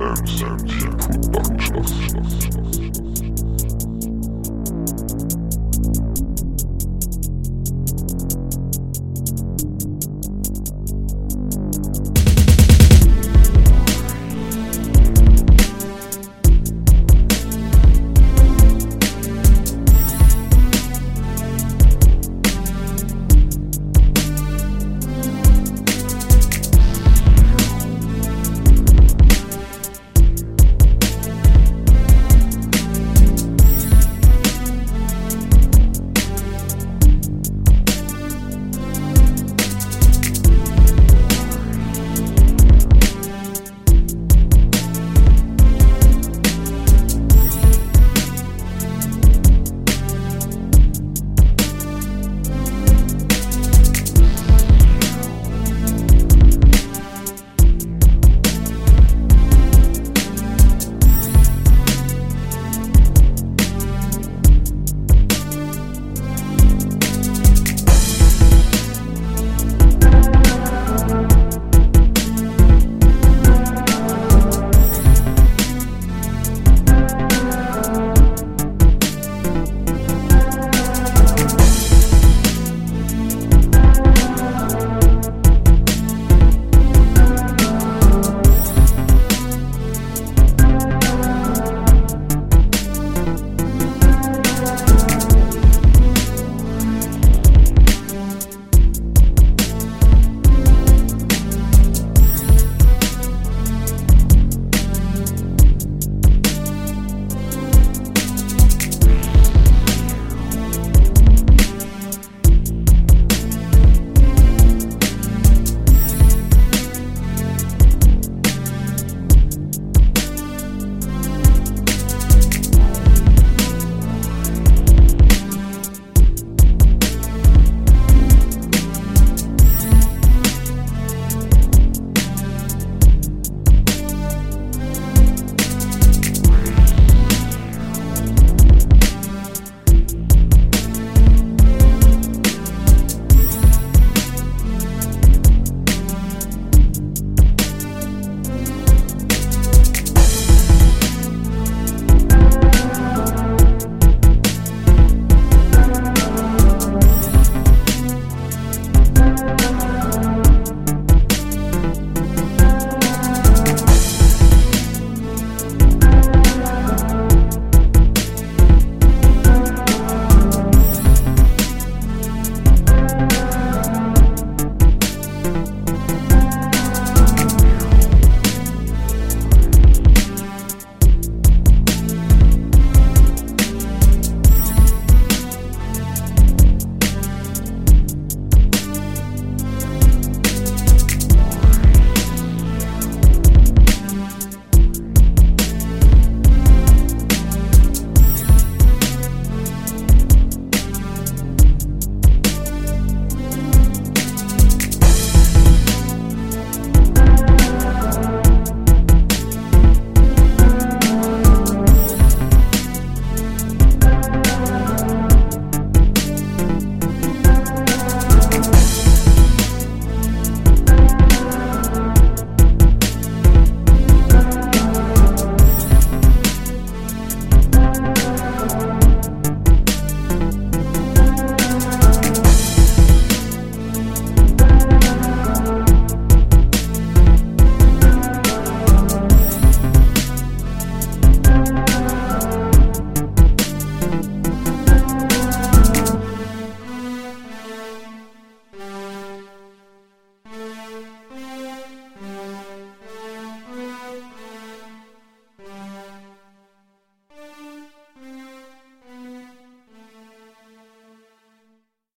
Bams, Bams, Bams, Bams,